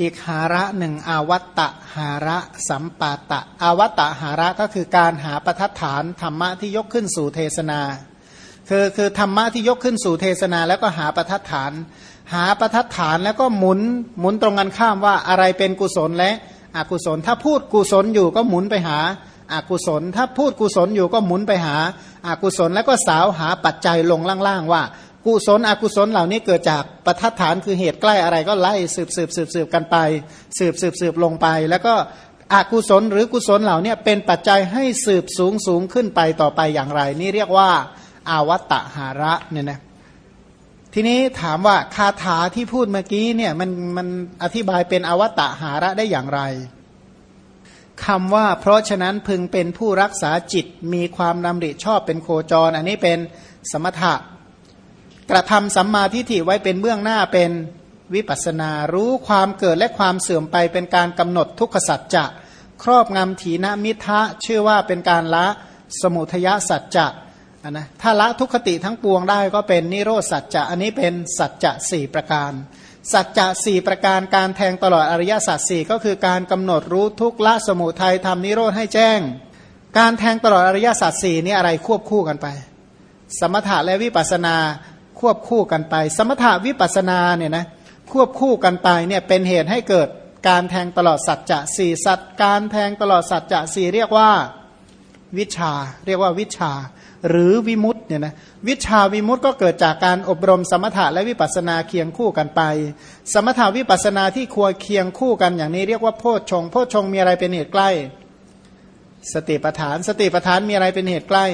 อีกหาระหนึ่งอาวัตตหาระสัมปาตะ อาวัตตหาระก็คือการหาประทัดฐานธรรมะที่ยกขึ้นสู่เทศนา คือคือธรรมะที่ยกขึ้นสู่เทศนา แล้วก็หาประทัดฐาน หาประทัดฐานแล้วก็หมุนหมุนตรงกันข้ามว่าอะไรเป็นกุศลและอกุศล ถ้าพูดกุศลอยู่ก็หมุนไปหาอากุศล ถ้าพูดกุศลอยู่ก็หมุนไปหาอากุศลแล้วก็สาวหาปัจจัยลงล่างๆว่า กุศลอกุศลเหล่านี้เกิดจากประทัดฐานคือเหตุใกล้อะไรก็ไล่สืบสืบสืบสืบกันไป สืบสืบสืบลงไป แล้วก็อกุศลหรือกุศลเหล่านี้เป็นปัจจัยให้สืบสูงสูงขึ้นไปต่อไปอย่างไร นี่เรียกว่า อาวัตตหาระเนี่ยนะทีนี้ถามว่าคาถาที่พูดเมื่อกี้เนี่ยมันมันอธิบายเป็นอวัตตหาระได้อย่างไรคำว่า เพราะฉะนั้นพึงเป็นผู้รักษาจิตมีความดำริชอบเป็นโคจร อันนี้เป็นสมถะ กระทำสัมมาทิฏฐิไว้เป็นเบื้องหน้าเป็นวิปัสนา รู้ความเกิดและความเสื่อมไปเป็นการกำหนดทุกขสัจจะ ครอบงำถีนมิทะชื่อว่าเป็นการละสมุทยสัจจะนะถ้าละทุกขติทั้งปวงได้ก็เป็นนิโรธสัจจะ อันนี้เป็นสัจจะสี่ประการ สัจจะสี่ประการการแทงตลอดอริยสัจสี่ก็คือการกำหนดรู้ทุกละสมุทัยทำนิโรธให้แจ้ง การแทงตลอดอริยสัจสี่นี่อะไรควบคู่กันไป สมถะและวิปัสนา ควบคู่กันไป สมถาวิปัสนาเนี่ยนะควบคู่กันไปเนี่ยเป็นเหตุให้เกิดการแทงตลอดสัจจะสี่สัจการแทงตลอดสัจจะสี่เรียกว่าวิชา เรียกว่าวิชา หรือวิมุตเนี่ยนะวิชาวิมุตก็เกิดจากการอบรมสมถะและวิปัสนาเคียงคู่กันไป สมถาวิปัสนาที่ควรเคียงคู่กันอย่างนี้เรียกว่าโพชฌงโพชฌงมีอะไรเป็นเหตุใกล้ สติปัฏฐาน สติปัฏฐานมีอะไรเป็นเหตุใกล้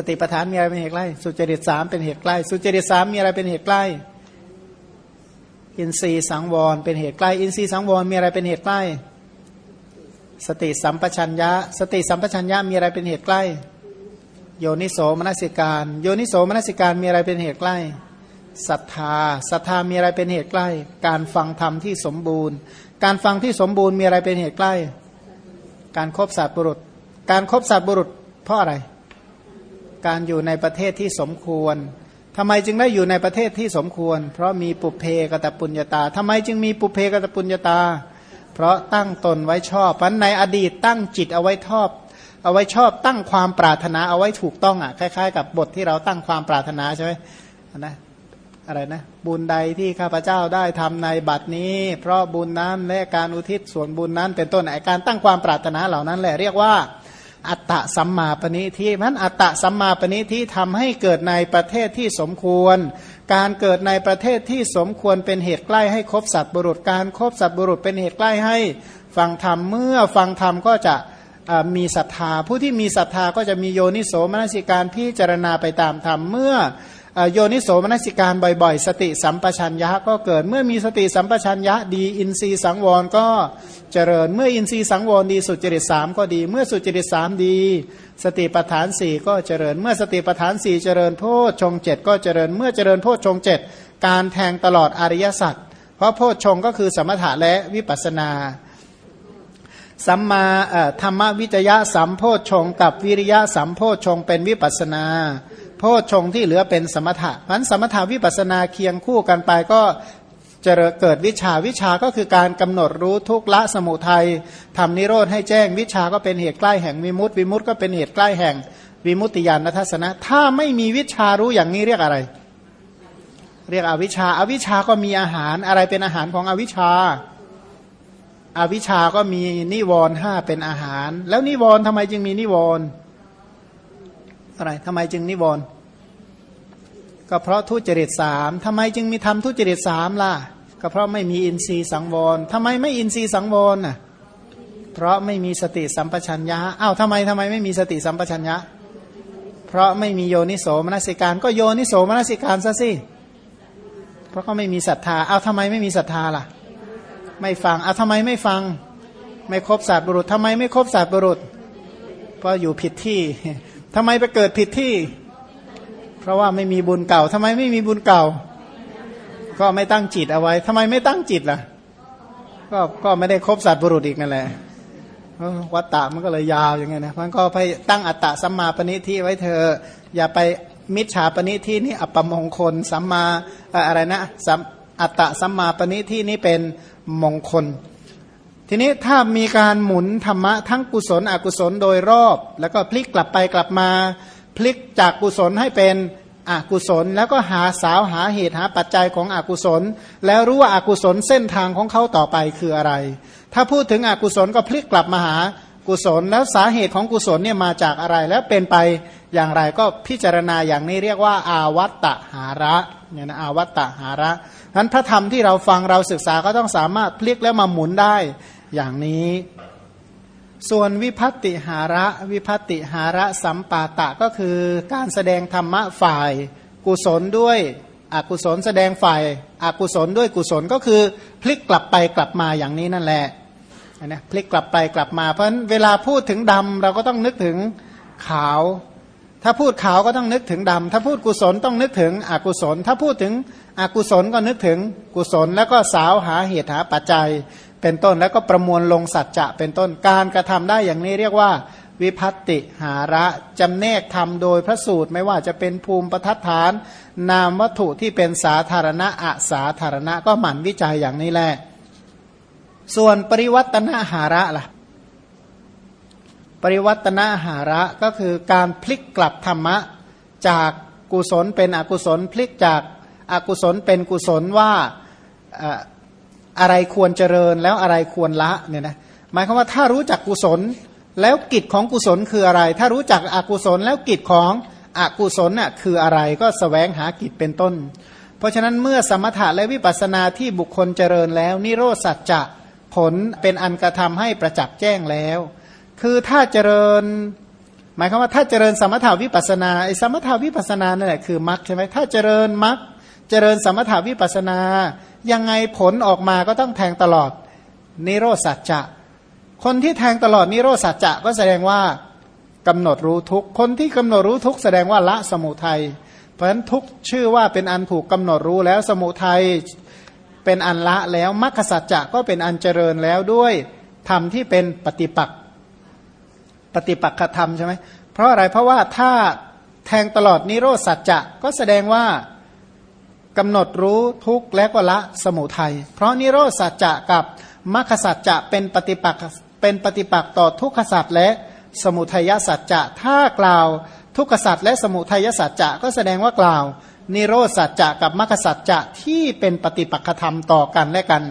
สติปัฏฐานมีอะไรเป็นเหตุใกล้ สุจริตสามเป็นเหตุใกล้ สุจริตสามมีอะไรเป็นเหตุใกล้ อินทรีย์สังวรเป็นเหตุใกล้ อินทรีย์สังวรมีอะไรเป็นเหตุใกล้ สติสัมปชัญญะ สติสัมปชัญญะมีอะไรเป็นเหตุใกล้ โยนิโสมนสิการ โยนิโสมนสิการมีอะไรเป็นเหตุใกล้ศรัทธา ศรัทธามีอะไรเป็นเหตุใกล้ การฟังธรรมที่สมบูรณ์ การฟังที่สมบูรณ์มีอะไรเป็นเหตุใกล้ การครบสัตว์บุรุษ การครบสัตว์บุรุษเพราะอะไร การอยู่ในประเทศที่สมควรทำไมจึงได้อยู่ในประเทศที่สมควร เพราะมีปุเพกตปุญญาตาทำไมจึงมีปุเพกตปุญญาตา เพราะตั้งตนไว้ชอบพันในอดีตตั้งจิตเอาไว้ชอบ เอาไว้ชอบตั้งความปรารถนาเอาไว้ถูกต้องอะคล้าย ๆ กับบทที่เราตั้งความปรารถนาใช่ไหมนะอะไรนะบุญใดที่ข้าพเจ้าได้ทำในบัดนี้ เพราะบุญนั้นและการอุทิศส่วนบุญนั้นเป็นต้นไอการตั้งความปรารถนาเหล่านั้นแหละเรียกว่า อัตตะสัมมาปณิทิมันอัตตะสัมมาปณิทิทำให้เกิดในประเทศที่สมควร การเกิดในประเทศที่สมควรเป็นเหตุใกล้ให้ครบสัตว์บุรุษการครบสัตว์บุรุษเป็นเหตุใกล้ให้ฟังธรรมเมื่อฟังธรรมก็จะมีศรัทธา ผู้ที่มีศรัทธาก็จะมีโยนิโสมนสิการพิจารณาไปตามธรรมเมื่อ โยนิโสมนสิการบ่อยๆ สติสัมปชัญญะก็เกิดเมื่อมีสติสัมปชัญญะดี อินทรีย์สังวรก็เจริญเมื่ออินทรีย์สังวรดีสุจริตสามก็ดี เมื่อสุจริตสามดี สติปัฏฐานสี่ก็เจริญ เมื่อสติปัฏฐานสี่เจริญโพชฌงเจ็ดก็เจริญ เมื่อเจริญโพชฌงเจ็ดการแทงตลอดอริยสัจเพราะโพชฌงก็คือสมถะและวิปัสนาสัมมาธรรมวิจยะสัมโพชฌงกับวิริยะสัมโพชฌงเป็นวิปัสนา โพชฌงที่เหลือเป็นสมถะมันสมถาวิปัสนาเคียงคู่กันไปก็จะเกิดวิชาวิชาก็คือการกำหนดรู้ทุกละสมุทัยทำนิโรธให้แจ้งวิชาก็เป็นเหตุใกล้แห่งวิมุตติวิมุตติก็เป็นเหตุใกล้แห่งวิมุตติญาณทัศนะ ถ้าไม่มีวิชารู้อย่างนี้เรียกอะไร เรียกอวิชาอาวิชาก็มีอาหารอะไรเป็นอาหารของอวิชาอาวิชาก็มีนิวรณ์ห้าเป็นอาหาร แล้วนิวรณ์ทำไมจึงมีนิวรณ์ อะไรทำไมจึงนิวรณ์ก็เพราะทุจริตสามทำไมจึงมีทำทุจริตสามล่ะ ก็เพราะไม่มีอินทรีย์สังวรทำไมไม่อินทรีย์สังวรน่ะเพราะไม่มีสติสัมปชัญญะอ้าวทำไมทำไมไม่มีสติสัมปชัญญะ เพราะไม่มีโยนิโสมนสิการ ก็โยนิโสมนสิการซะสิเพราะเขาไม่มีศรัทธาอ้าวทำไมไม่มีศรัทธาล่ะ ไม่ฟังอ้าวทำไมไม่ฟัง ไม่ครบศาสตร์บุรุษทำไมไม่ครบศาสตร์บุรุษเพราะอยู่ผิดที่ ทำไมไปเกิดผิดที่ เพราะว่าไม่มีบุญเก่าทำไมไม่มีบุญเก่า ก็ไม่ตั้งจิตเอาไว้ทำไมไม่ตั้งจิตล่ะ ก็ก็ไม่ได้ครบสัตว์บุรุษอีกนั่นแหละวัตตะมันก็เลยยาวอย่างเงี้ยนะมันก็ไปตั้งอัตตะสัมมาปณิทิไว้เธอ อย่าไปมิจฉาปณิทินี่อัปมงคลสัมมาอะไรนะอัตตะสัมมาปณิที่นี้เป็นมงคล ทีนี้ถ้ามีการหมุนธรรมะทั้งกุศลอกุศลโดยรอบ แล้วก็พลิกกลับไปกลับมา พลิกจากกุศลให้เป็นอกุศล แล้วก็หาสาวหาเหตุหาปัจจัยของอกุศล แล้วรู้ว่าอากุศลเส้นทางของเขาต่อไปคืออะไร ถ้าพูดถึงอกุศลก็พลิกกลับมาหากุศล แล้วสาเหตุของกุศลเนี่ยมาจากอะไรแล้วเป็นไปอย่างไรก็พิจารณาอย่างนี้เรียกว่า อาวัตตหาระเนี่ยนะอาวัตตหาระนั้นพระธรรมที่เราฟังเราศึกษาก็ต้องสามารถพลิกแล้วมาหมุนได้ อย่างนี้ ส่วนวิพัติหาระวิพัติหาระสัมปาตะก็คือการแสดงธรรมะฝ่าย กุศลด้วยอกุศลแสดงฝ่ายอากุศลด้วยกุศลก็คือพลิกกลับไปกลับมาอย่างนี้นั่นแหละนะพลิกกลับไปกลับมาเพราะเวลาพูดถึงดำเราก็ต้องนึกถึงขาว ถ้าพูดขาวก็ต้องนึกถึงดำถ้าพูดกุศลต้องนึกถึงอกุศล ถ้าพูดถึงอกุศลก็นึกถึงกุศล แล้วก็สาวหาเหตุหาปัจจัย เป็นต้นแล้วก็ประมวลลงสัจจะเป็นต้นการกระทำได้อย่างนี้เรียกว่าวิพัตติหาระจำแนกทำโดยพระสูตรไม่ว่าจะเป็นภูมิประทัดฐาน นามวัตถุที่เป็นสาธารณะอาสาธารณะก็หมั่นวิจัยอย่างนี้แหละ ส่วนปริวัตนาหาระล่ะ ปริวัตนาหาระก็คือการพลิกกลับธรรมะ จากกุศลเป็นอกุศลพลิกจากอากุศลเป็นกุศลว่า อะไรควรเจริญแล้วอะไรควรละเนี่ยนะหมายความว่าถ้ารู้จักกุศล แล้วกิจของกุศลคืออะไร ถ้ารู้จักอกุศลแล้วกิจของอกุศลน่ะคืออะไรก็สแสวงหากิจเป็นต้น เพราะฉะนั้นเมื่อสมถะและวิปัสสนาที่บุคคลเจริญแล้ว นิโรธสัจจะผลเป็นอันกระทำให้ประจักษ์แจ้งแล้ว คือถ้าเจริญ หมายความว่าถ้าเจริญสมถาวิปัสนาไอ้สมถาวิปัสนานั่นแหละคือมรรคใช่ไหมถ้าเจริญมรรคเจริญสมถาวิปัสนา ยังไงผลออกมาก็ต้องแทงตลอดนิโรสัจจะ คนที่แทงตลอดนิโรสัจจะก็แสดงว่ากำหนดรู้ทุกคนที่กำหนดรู้ทุกแสดงว่าละสมุทัยเพราะฉะนั้นทุกชื่อว่าเป็นอันถูกกำหนดรู้แล้วสมุทัยเป็นอันละแล้วมรรคสัจจะก็เป็นอันเจริญแล้วด้วยธรรมที่เป็นปฏิปักษ์ปฏิปักษธรรมใช่ไหมเพราะอะไรเพราะว่าถ้าแทงตลอดนิโรสัจจะก็แสดงว่า กำหนดรู้ทุกข์และก็ละสมุทัยเพราะนิโรธสัจจะกับมรรคสัจจะเป็นปฏิปักษ์เป็นปฏิปักษ์ต่อทุกขสัจและสมุทัยสัจจะถ้ากล่าวทุกขสัจและสมุทัยสัจจะก็แสดงว่ากล่าว นิโรธสัจจะกับมรรคสัจจะที่เป็นปฏิปักษธรรมต่อกันและกัน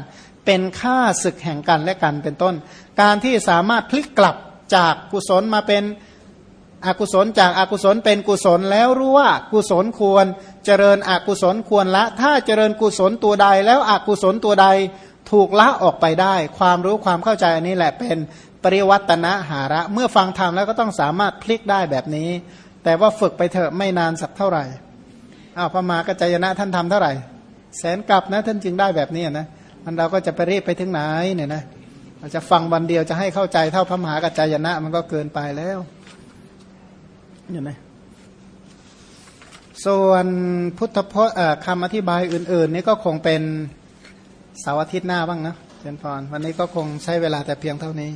เป็นค่าศึกแห่งกันและกันเป็นต้น การที่สามารถพลิกกลับจากกุศลมาเป็น อกุศลจากอากุศลเป็นกุศลแล้วรู้ว่ากุศลควรเจริญอกุศลควรละ ถ้าเจริญกุศลตัวใด แล้วอกุศลตัวใดถูกละออกไปได้ ความรู้ความเข้าใจอันนี้แหละเป็นปริวัตนะหาระ เมื่อฟังธรรมแล้วก็ต้องสามารถพลิกได้แบบนี้ แต่ว่าฝึกไปเถอะไม่นานสักเท่าไหร่อ้าวพระมากระจายนะท่านทำเท่าไหร่ แสนกลับนะท่านจึงได้แบบนี้นะมันเราก็จะไปรีบไปถึงไหนเนี่ยนะเราจะฟังวันเดียวจะให้เข้าใจเท่าพระมหากระจายนะมันก็เกินไปแล้ว เห็นไหมส่วนพุทธพจน์คำอธิบายอื่น ๆ นี่ก็คงเป็นเสาร์อาทิตย์หน้าบ้างนะเจนพรวันนี้ก็คงใช้เวลาแต่เพียงเท่านี้